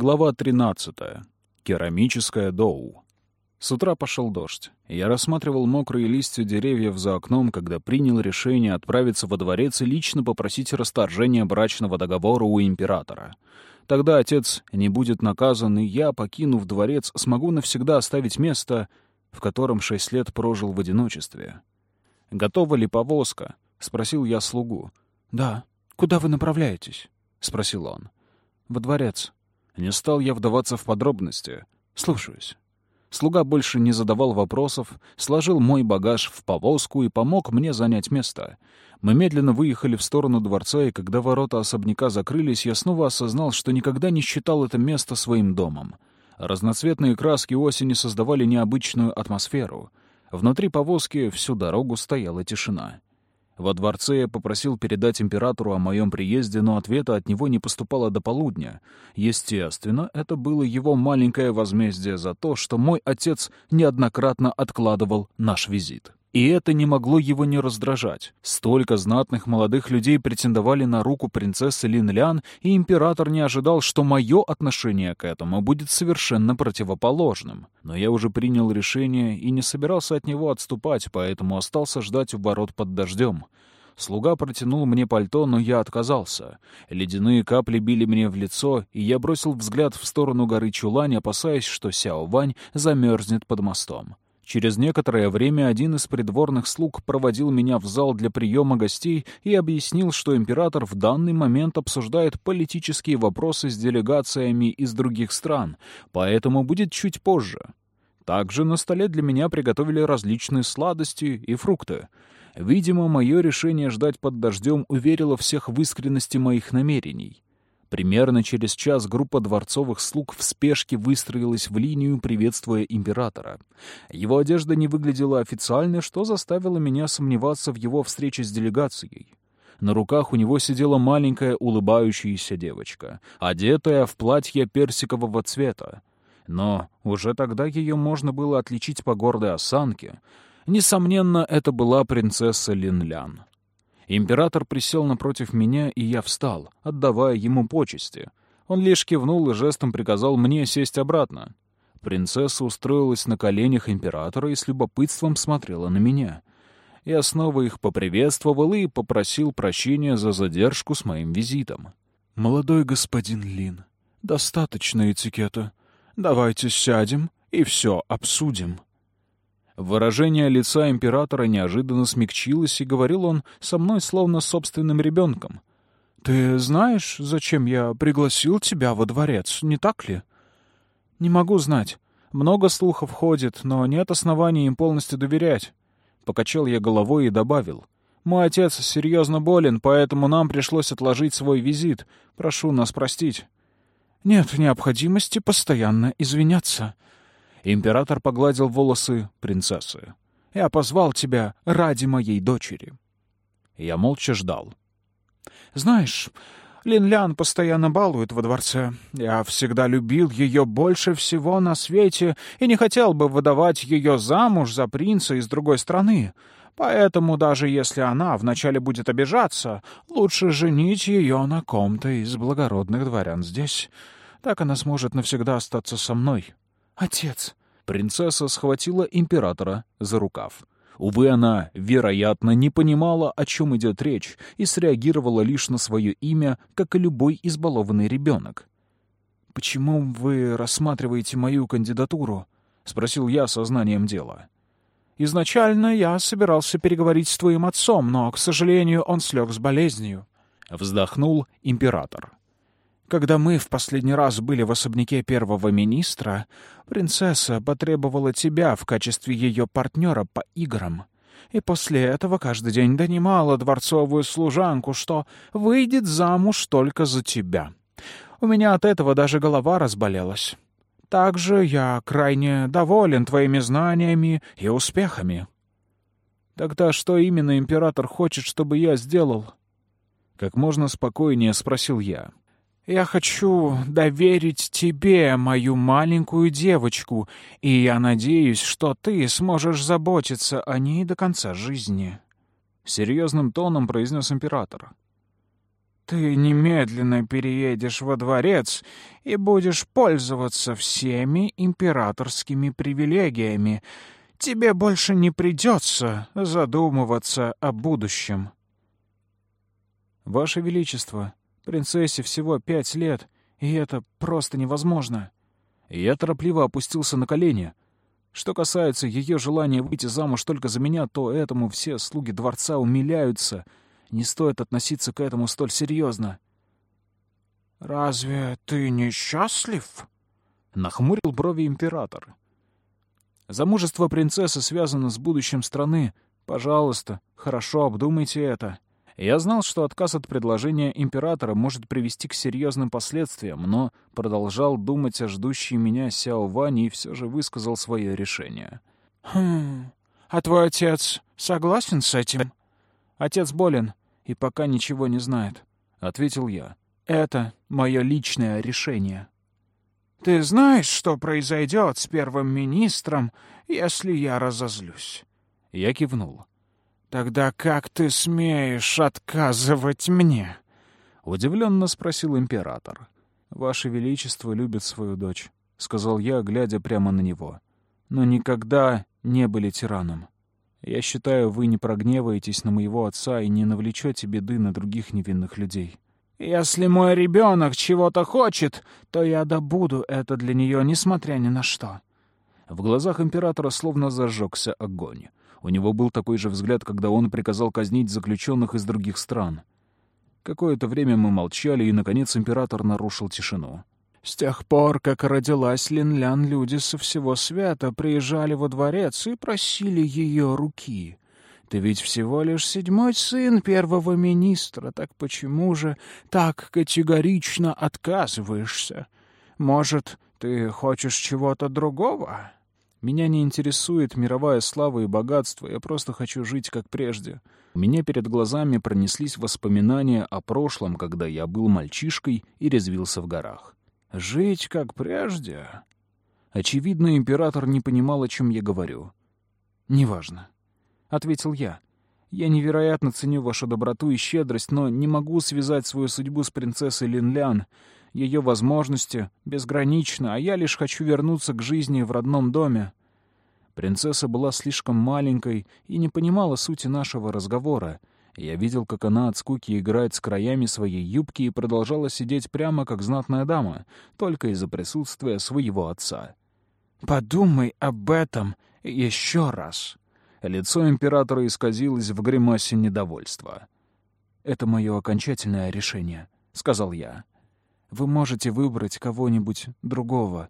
Глава 13. Керамическая доу. С утра пошел дождь. Я рассматривал мокрые листья деревьев за окном, когда принял решение отправиться во дворец и лично попросить расторжения брачного договора у императора. Тогда отец не будет наказан, и я, покинув дворец, смогу навсегда оставить место, в котором шесть лет прожил в одиночестве. «Готова ли повозка?» — спросил я слугу. «Да. Куда вы направляетесь?» — спросил он. «Во дворец». Не стал я вдаваться в подробности. «Слушаюсь». Слуга больше не задавал вопросов, сложил мой багаж в повозку и помог мне занять место. Мы медленно выехали в сторону дворца, и когда ворота особняка закрылись, я снова осознал, что никогда не считал это место своим домом. Разноцветные краски осени создавали необычную атмосферу. Внутри повозки всю дорогу стояла тишина. Во дворце я попросил передать императору о моем приезде, но ответа от него не поступало до полудня. Естественно, это было его маленькое возмездие за то, что мой отец неоднократно откладывал наш визит. И это не могло его не раздражать. Столько знатных молодых людей претендовали на руку принцессы Линлян, и император не ожидал, что мое отношение к этому будет совершенно противоположным. Но я уже принял решение и не собирался от него отступать, поэтому остался ждать у ворот под дождем. Слуга протянул мне пальто, но я отказался. Ледяные капли били мне в лицо, и я бросил взгляд в сторону горы Чулань, опасаясь, что Сяо Вань замерзнет под мостом. Через некоторое время один из придворных слуг проводил меня в зал для приема гостей и объяснил, что император в данный момент обсуждает политические вопросы с делегациями из других стран, поэтому будет чуть позже. Также на столе для меня приготовили различные сладости и фрукты. Видимо, мое решение ждать под дождем уверило всех в искренности моих намерений. Примерно через час группа дворцовых слуг в спешке выстроилась в линию, приветствуя императора. Его одежда не выглядела официально, что заставило меня сомневаться в его встрече с делегацией. На руках у него сидела маленькая улыбающаяся девочка, одетая в платье персикового цвета. Но уже тогда ее можно было отличить по гордой осанке. Несомненно, это была принцесса Линлян. Император присел напротив меня, и я встал, отдавая ему почести. Он лишь кивнул и жестом приказал мне сесть обратно. Принцесса устроилась на коленях императора и с любопытством смотрела на меня. Я снова их поприветствовал и попросил прощения за задержку с моим визитом. «Молодой господин Лин, достаточно этикета. Давайте сядем и все обсудим». Выражение лица императора неожиданно смягчилось, и говорил он со мной словно собственным ребенком. «Ты знаешь, зачем я пригласил тебя во дворец, не так ли?» «Не могу знать. Много слухов ходит, но нет оснований им полностью доверять». Покачал я головой и добавил. «Мой отец серьезно болен, поэтому нам пришлось отложить свой визит. Прошу нас простить». «Нет необходимости постоянно извиняться», Император погладил волосы принцессы. «Я позвал тебя ради моей дочери». Я молча ждал. «Знаешь, Лин-Лян постоянно балует во дворце. Я всегда любил ее больше всего на свете и не хотел бы выдавать ее замуж за принца из другой страны. Поэтому даже если она вначале будет обижаться, лучше женить ее на ком-то из благородных дворян здесь. Так она сможет навсегда остаться со мной. «Отец!» Принцесса схватила императора за рукав. Увы, она, вероятно, не понимала, о чем идет речь, и среагировала лишь на свое имя, как и любой избалованный ребенок. «Почему вы рассматриваете мою кандидатуру?» — спросил я сознанием дела. «Изначально я собирался переговорить с твоим отцом, но, к сожалению, он слег с болезнью», — вздохнул император. Когда мы в последний раз были в особняке первого министра, принцесса потребовала тебя в качестве ее партнера по играм. И после этого каждый день донимала дворцовую служанку, что выйдет замуж только за тебя. У меня от этого даже голова разболелась. Также я крайне доволен твоими знаниями и успехами. Тогда что именно император хочет, чтобы я сделал? Как можно спокойнее спросил я. Я хочу доверить тебе мою маленькую девочку, и я надеюсь, что ты сможешь заботиться о ней до конца жизни», — серьезным тоном произнес император. Ты немедленно переедешь во дворец и будешь пользоваться всеми императорскими привилегиями. Тебе больше не придется задумываться о будущем. Ваше Величество, принцессе всего пять лет, и это просто невозможно. Я торопливо опустился на колени. Что касается ее желания выйти замуж только за меня, то этому все слуги дворца умиляются — не стоит относиться к этому столь серьезно. «Разве ты несчастлив?» — нахмурил брови император. «Замужество принцессы связано с будущим страны. Пожалуйста, хорошо обдумайте это». Я знал, что отказ от предложения императора может привести к серьезным последствиям, но продолжал думать о ждущей меня Сяо Ване и все же высказал свое решение. «Хм... А твой отец согласен с этим?» «Отец болен и пока ничего не знает», — ответил я. «Это мое личное решение». «Ты знаешь, что произойдет с первым министром, если я разозлюсь?» Я кивнул. «Тогда как ты смеешь отказывать мне?» — удивленно спросил император. «Ваше Величество любит свою дочь», — сказал я, глядя прямо на него. «Но никогда не были тираном». Я считаю, вы не прогневаетесь на моего отца и не навлечете беды на других невинных людей. Если мой ребенок чего-то хочет, то я добуду это для нее, несмотря ни на что. В глазах императора словно зажегся огонь. У него был такой же взгляд, когда он приказал казнить заключенных из других стран. Какое-то время мы молчали, и, наконец, император нарушил тишину. С тех пор, как родилась Линлян, люди со всего света приезжали во дворец и просили ее руки. Ты ведь всего лишь седьмой сын первого министра, так почему же так категорично отказываешься? Может, ты хочешь чего-то другого? Меня не интересует мировая слава и богатство, я просто хочу жить как прежде. У меня перед глазами пронеслись воспоминания о прошлом, когда я был мальчишкой и резвился в горах. Жить как прежде? Очевидно, император не понимал, о чем я говорю. «Неважно», — ответил я. «Я невероятно ценю вашу доброту и щедрость, но не могу связать свою судьбу с принцессой Линлян. Ее возможности безграничны, а я лишь хочу вернуться к жизни в родном доме». Принцесса была слишком маленькой и не понимала сути нашего разговора, я видел, как она от скуки играет с краями своей юбки и продолжала сидеть прямо, как знатная дама, только из-за присутствия своего отца. «Подумай об этом еще раз!» Лицо императора исказилось в гримасе недовольства. «Это мое окончательное решение», — сказал я. «Вы можете выбрать кого-нибудь другого».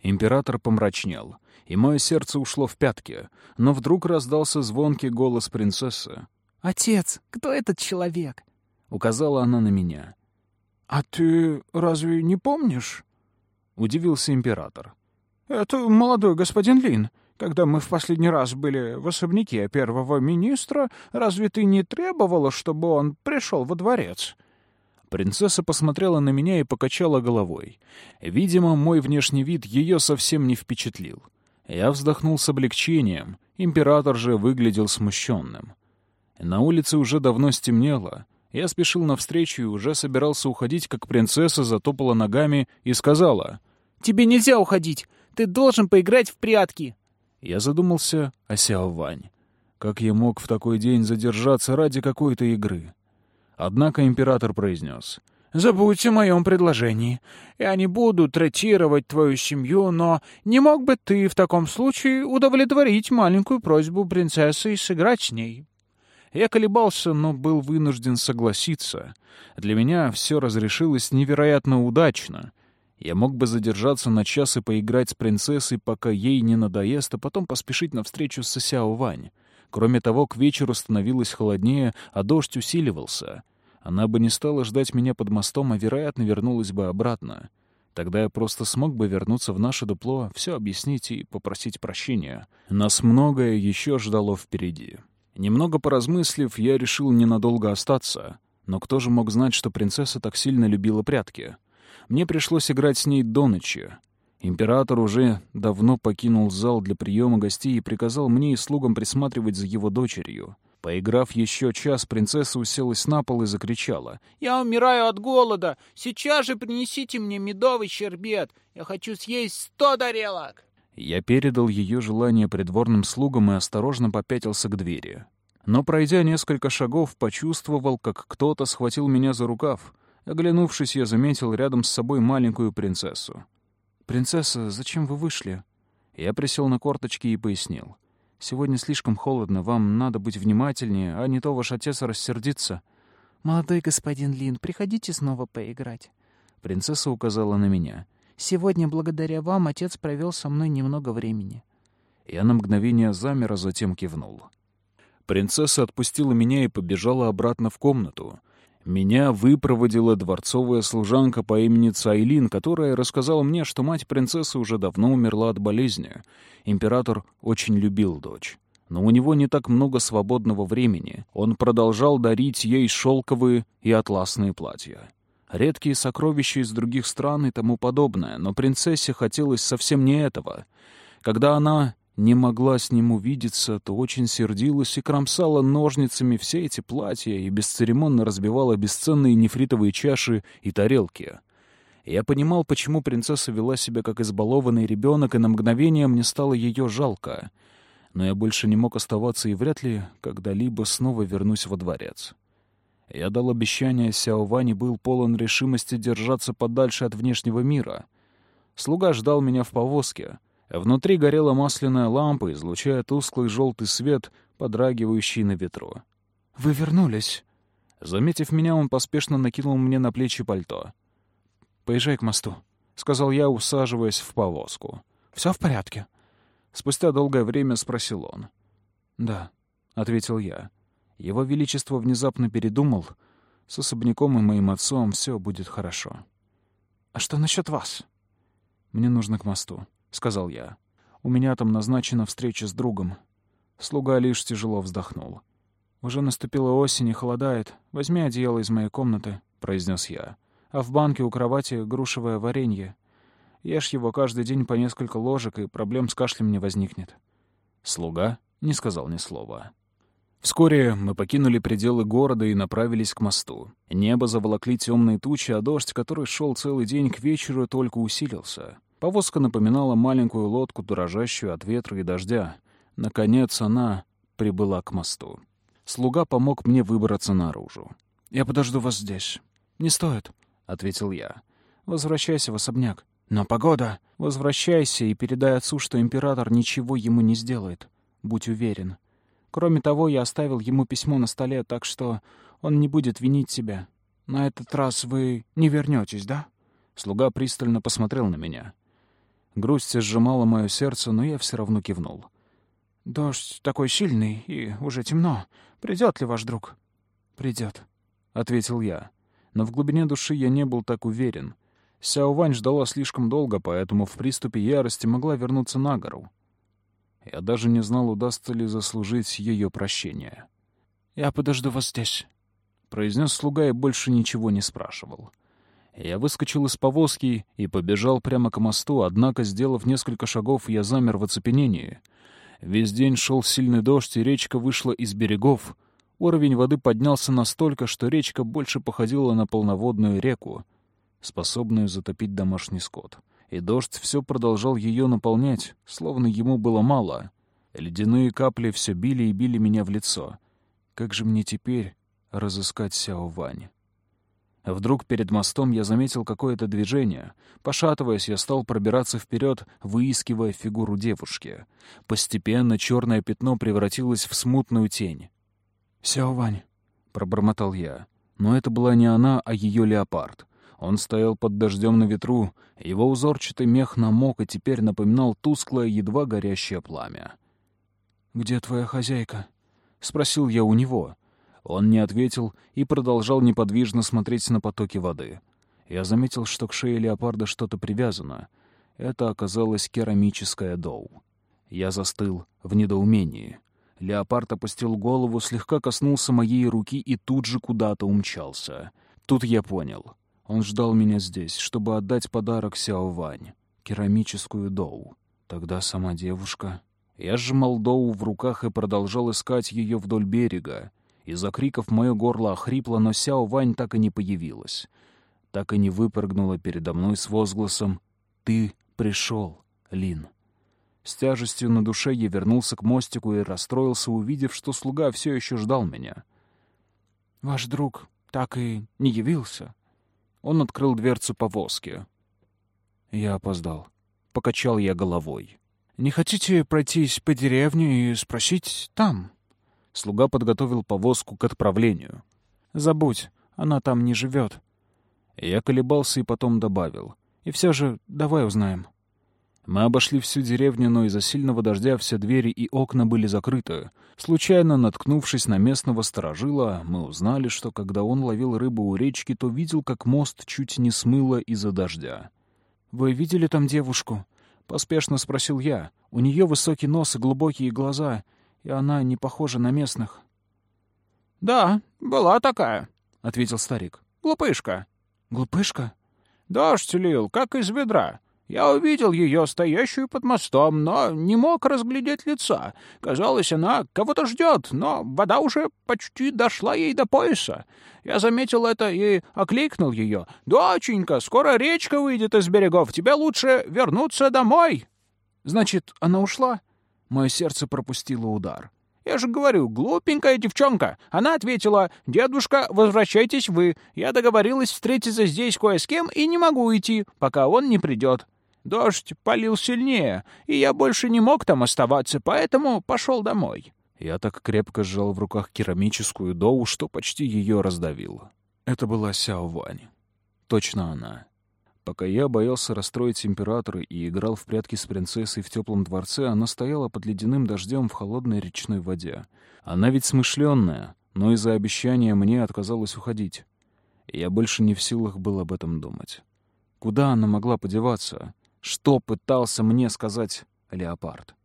Император помрачнел, и мое сердце ушло в пятки, но вдруг раздался звонкий голос принцессы. «Отец, кто этот человек?» — указала она на меня. «А ты разве не помнишь?» — удивился император. «Это молодой господин Лин. Когда мы в последний раз были в особняке первого министра, разве ты не требовала, чтобы он пришел во дворец?» Принцесса посмотрела на меня и покачала головой. Видимо, мой внешний вид ее совсем не впечатлил. Я вздохнул с облегчением, император же выглядел смущенным. На улице уже давно стемнело. Я спешил навстречу и уже собирался уходить, как принцесса затопала ногами и сказала. «Тебе нельзя уходить! Ты должен поиграть в прятки!» Я задумался о Сяо Вань. Как я мог в такой день задержаться ради какой-то игры? Однако император произнес. «Забудь о моем предложении. Я не буду третировать твою семью, но не мог бы ты в таком случае удовлетворить маленькую просьбу принцессы и сыграть с ней?» Я колебался, но был вынужден согласиться. Для меня все разрешилось невероятно удачно. Я мог бы задержаться на час и поиграть с принцессой, пока ей не надоест, а потом поспешить навстречу с Сяо Вань. Кроме того, к вечеру становилось холоднее, а дождь усиливался. Она бы не стала ждать меня под мостом, а, вероятно, вернулась бы обратно. Тогда я просто смог бы вернуться в наше дупло, все объяснить и попросить прощения. Нас многое еще ждало впереди. Немного поразмыслив, я решил ненадолго остаться. Но кто же мог знать, что принцесса так сильно любила прятки? Мне пришлось играть с ней до ночи. Император уже давно покинул зал для приема гостей и приказал мне и слугам присматривать за его дочерью. Поиграв еще час, принцесса уселась на пол и закричала. «Я умираю от голода! Сейчас же принесите мне медовый щербет! Я хочу съесть сто тарелок!» Я передал ее желание придворным слугам и осторожно попятился к двери. Но, пройдя несколько шагов, почувствовал, как кто-то схватил меня за рукав. Оглянувшись, я заметил рядом с собой маленькую принцессу. «Принцесса, зачем вы вышли?» Я присел на корточки и пояснил. Сегодня слишком холодно, вам надо быть внимательнее, а не то ваш отец рассердится». «Молодой господин Лин, приходите снова поиграть». Принцесса указала на меня. «Сегодня, благодаря вам, отец провел со мной немного времени». Я на мгновение замер, а затем кивнул. Принцесса отпустила меня и побежала обратно в комнату. Меня выпроводила дворцовая служанка по имени Цайлин, которая рассказала мне, что мать принцессы уже давно умерла от болезни. Император очень любил дочь. Но у него не так много свободного времени. Он продолжал дарить ей шелковые и атласные платья. Редкие сокровища из других стран и тому подобное, но принцессе хотелось совсем не этого. Когда она не могла с ним увидеться, то очень сердилась и кромсала ножницами все эти платья и бесцеремонно разбивала бесценные нефритовые чаши и тарелки. Я понимал, почему принцесса вела себя как избалованный ребенок, и на мгновение мне стало ее жалко. Но я больше не мог оставаться и вряд ли когда-либо снова вернусь во дворец. Я дал обещание, Сяо Вань был полон решимости держаться подальше от внешнего мира. Слуга ждал меня в повозке — Внутри горела масляная лампа, излучая тусклый желтый свет, подрагивающий на ветру. «Вы вернулись!» Заметив меня, он поспешно накинул мне на плечи пальто. «Поезжай к мосту», — сказал я, усаживаясь в повозку. «Все в порядке?» Спустя долгое время спросил он. «Да», — ответил я. Его Величество внезапно передумал. С особняком и моим отцом все будет хорошо. «А что насчет вас?» «Мне нужно к мосту» сказал я. «У меня там назначена встреча с другом». Слуга лишь тяжело вздохнул. «Уже наступила осень и холодает. Возьми одеяло из моей комнаты», — произнес я. «А в банке у кровати грушевое варенье. Ешь его каждый день по несколько ложек, и проблем с кашлем не возникнет». Слуга не сказал ни слова. Вскоре мы покинули пределы города и направились к мосту. Небо заволокли темные тучи, а дождь, который шел целый день к вечеру, только усилился. Повозка напоминала маленькую лодку, дрожащую от ветра и дождя. Наконец она прибыла к мосту. Слуга помог мне выбраться наружу. «Я подожду вас здесь». «Не стоит», — ответил я. «Возвращайся в особняк». «Но погода...» «Возвращайся и передай отцу, что император ничего ему не сделает. Будь уверен. Кроме того, я оставил ему письмо на столе, так что он не будет винить себя. На этот раз вы не вернетесь, да?» Слуга пристально посмотрел на меня. Грусть сжимала мое сердце, но я все равно кивнул. «Дождь такой сильный, и уже темно. Придет ли ваш друг?» «Придет», — ответил я. Но в глубине души я не был так уверен. Сяо Вань ждала слишком долго, поэтому в приступе ярости могла вернуться на гору. Я даже не знал, удастся ли заслужить ее прощение. «Я подожду вас здесь», — произнес слуга и больше ничего не спрашивал. Я выскочил из повозки и побежал прямо к мосту, однако, сделав несколько шагов, я замер в оцепенении. Весь день шел сильный дождь, и речка вышла из берегов. Уровень воды поднялся настолько, что речка больше походила на полноводную реку, способную затопить домашний скот. И дождь все продолжал ее наполнять, словно ему было мало. Ледяные капли все били и били меня в лицо. Как же мне теперь разыскать Сяо Вань? Вдруг перед мостом я заметил какое-то движение. Пошатываясь, я стал пробираться вперед, выискивая фигуру девушки. Постепенно черное пятно превратилось в смутную тень. «Сяо Вань», — пробормотал я. Но это была не она, а ее леопард. Он стоял под дождем на ветру, его узорчатый мех намок и теперь напоминал тусклое, едва горящее пламя. «Где твоя хозяйка?» — спросил я у него. Он не ответил и продолжал неподвижно смотреть на потоки воды. Я заметил, что к шее леопарда что-то привязано. Это оказалось керамическое доу. Я застыл в недоумении. Леопард опустил голову, слегка коснулся моей руки и тут же куда-то умчался. Тут я понял. Он ждал меня здесь, чтобы отдать подарок Сяо Вань — керамическую доу. Тогда сама девушка Я сжимал Доу в руках и продолжал искать ее вдоль берега. Из-за криков мое горло охрипло, но Сяо Вань так и не появилась. Так и не выпрыгнула передо мной с возгласом «Ты пришел, Лин». С тяжестью на душе я вернулся к мостику и расстроился, увидев, что слуга все еще ждал меня. «Ваш друг так и не явился?» Он открыл дверцу повозки. Я опоздал. Покачал я головой. «Не хотите пройтись по деревне и спросить там?» Слуга подготовил повозку к отправлению. «Забудь, она там не живет». Я колебался и потом добавил. «И все же давай узнаем». Мы обошли всю деревню, но из-за сильного дождя все двери и окна были закрыты. Случайно наткнувшись на местного сторожила, мы узнали, что когда он ловил рыбу у речки, то видел, как мост чуть не смыло из-за дождя. «Вы видели там девушку?» — поспешно спросил я. «У нее высокий нос и глубокие глаза, и она не похожа на местных». «Да, была такая», — ответил старик. «Глупышка». «Глупышка?» «Дождь лил, как из ведра. Я увидел ее, стоящую под мостом, но не мог разглядеть лица. Казалось, она кого-то ждет, но вода уже почти дошла ей до пояса. Я заметил это и окликнул ее. «Доченька, скоро речка выйдет из берегов. Тебе лучше вернуться домой». «Значит, она ушла?» Мое сердце пропустило удар. Я же говорю, глупенькая девчонка. Она ответила, «Дедушка, возвращайтесь вы. Я договорилась встретиться здесь кое с кем и не могу уйти, пока он не придет». Дождь полил сильнее, и я больше не мог там оставаться, поэтому пошел домой. Я так крепко сжал в руках керамическую доу, что почти ее раздавил. Это была Сяо Вань. Точно она. Пока я боялся расстроить императора и играл в прятки с принцессой в теплом дворце, она стояла под ледяным дождем в холодной речной воде. Она ведь смышленная, но из-за обещания мне отказалась уходить. я больше не в силах был об этом думать. Куда она могла подеваться? Что пытался мне сказать леопард?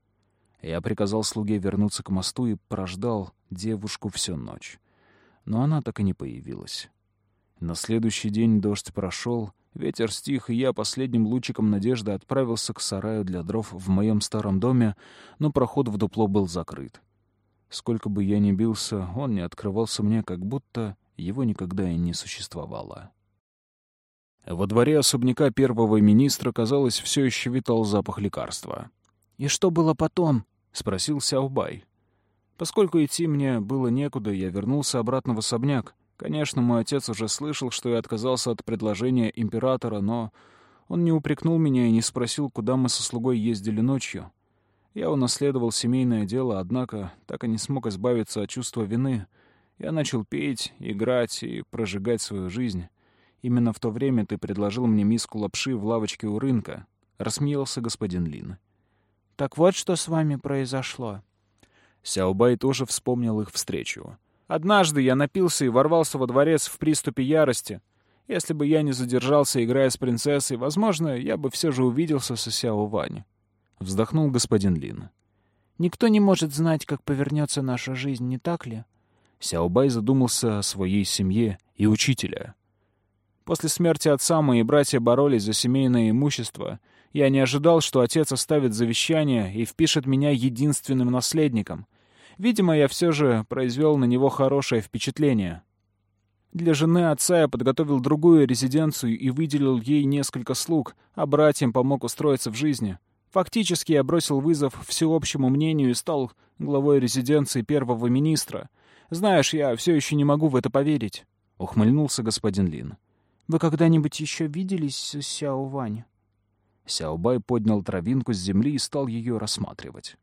Я приказал слуге вернуться к мосту и прождал девушку всю ночь. Но она так и не появилась. На следующий день дождь прошел, ветер стих, и я последним лучиком надежды отправился к сараю для дров в моем старом доме, но проход в дупло был закрыт. Сколько бы я ни бился, он не открывался мне, как будто его никогда и не существовало. Во дворе особняка первого министра, казалось, все еще витал запах лекарства. «И что было потом?» — спросил Сяобай. Поскольку идти мне было некуда, я вернулся обратно в особняк. Конечно, мой отец уже слышал, что я отказался от предложения императора, но он не упрекнул меня и не спросил, куда мы со слугой ездили ночью. Я унаследовал семейное дело, однако так и не смог избавиться от чувства вины. Я начал петь, играть и прожигать свою жизнь. Именно в то время ты предложил мне миску лапши в лавочке у рынка», — рассмеялся господин Лин. «Так вот, что с вами произошло». Сяобай тоже вспомнил их встречу. «Однажды я напился и ворвался во дворец в приступе ярости. Если бы я не задержался, играя с принцессой, возможно, я бы все же увиделся со Сяо Вань». Вздохнул господин Лин. «Никто не может знать, как повернется наша жизнь, не так ли?» Сяобай задумался о своей семье и учителя. После смерти отца мои братья боролись за семейное имущество. Я не ожидал, что отец оставит завещание и впишет меня единственным наследником. Видимо, я все же произвел на него хорошее впечатление. Для жены отца я подготовил другую резиденцию и выделил ей несколько слуг, а братьям помог устроиться в жизни. Фактически я бросил вызов всеобщему мнению и стал главой резиденции первого министра. Знаешь, я все еще не могу в это поверить», — ухмыльнулся господин Лин. Вы когда-нибудь еще виделись с Сяо Вань? Сяобай поднял травинку с земли и стал ее рассматривать.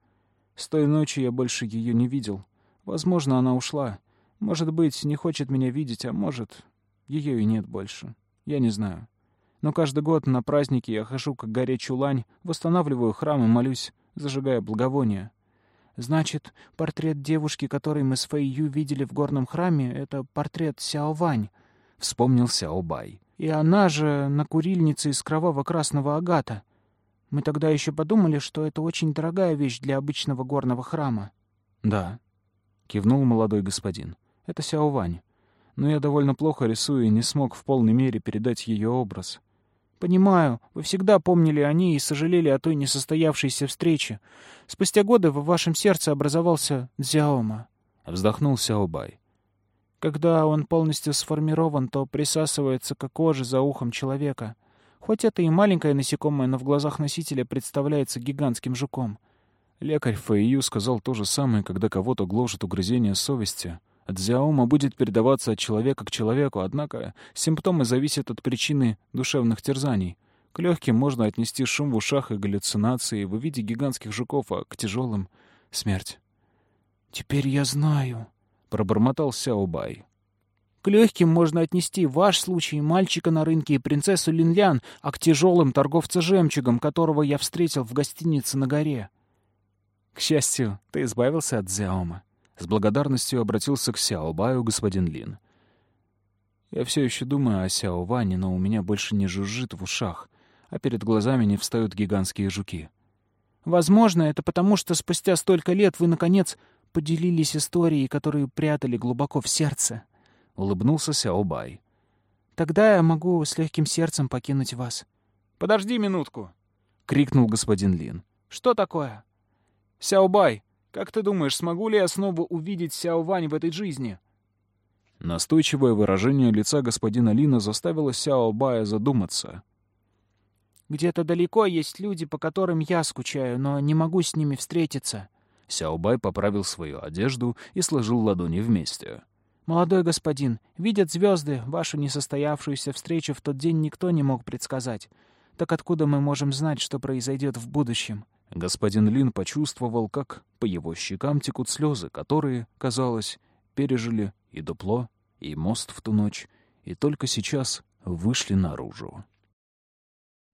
С той ночи я больше ее не видел. Возможно, она ушла. Может быть, не хочет меня видеть, а может, ее и нет больше. Я не знаю. Но каждый год на праздники я хожу к горе Чулань, восстанавливаю храм и молюсь, зажигая благовония. Значит, портрет девушки, который мы с Фэйю видели в горном храме, — это портрет Сяо Вань —— вспомнил Сяобай. «И она же на курильнице из кроваво-красного агата. Мы тогда еще подумали, что это очень дорогая вещь для обычного горного храма». «Да», — кивнул молодой господин. «Это Сяовань. Но я довольно плохо рисую и не смог в полной мере передать ее образ. «Понимаю, вы всегда помнили о ней и сожалели о той несостоявшейся встрече. Спустя годы в вашем сердце образовался Дзяома», — вздохнул Сяобай. «Когда он полностью сформирован, то присасывается к коже за ухом человека. Хоть это и маленькое насекомое, но в глазах носителя представляется гигантским жуком. Лекарь Фэйю сказал то же самое, когда кого-то гложет угрызение совести. Дзяома будет передаваться от человека к человеку, однако симптомы зависят от причины душевных терзаний. К легким можно отнести шум в ушах и галлюцинации в виде гигантских жуков, а к тяжелым — смерть. «Теперь я знаю», — пробормотал Сяобай. Легким можно отнести ваш случай мальчика на рынке и принцессу Линлян, а к тяжелым торговца жемчугом, которого я встретил в гостинице на горе. К счастью, ты избавился от Зяома. С благодарностью обратился к Сяобаю господин Лин. Я все еще думаю о Сяо Ване, но у меня больше не жужжит в ушах, а перед глазами не встают гигантские жуки. Возможно, это потому, что спустя столько лет вы, наконец, поделились историей, которую прятали глубоко в сердце. Улыбнулся Сяобай. Тогда я могу с легким сердцем покинуть вас. «Подожди минутку!» — крикнул господин Лин. «Что такое?» «Сяобай, как ты думаешь, смогу ли я снова увидеть Сяо Вань в этой жизни?» Настойчивое выражение лица господина Лина заставило Сяо Бая задуматься. «Где-то далеко есть люди, по которым я скучаю, но не могу с ними встретиться». Сяо Бай поправил свою одежду и сложил ладони вместе. «Молодой господин, видят звезды, вашу несостоявшуюся встречу в тот день никто не мог предсказать. Так откуда мы можем знать, что произойдет в будущем?» Господин Лин почувствовал, как по его щекам текут слезы, которые, казалось, пережили и дупло, и мост в ту ночь, и только сейчас вышли наружу.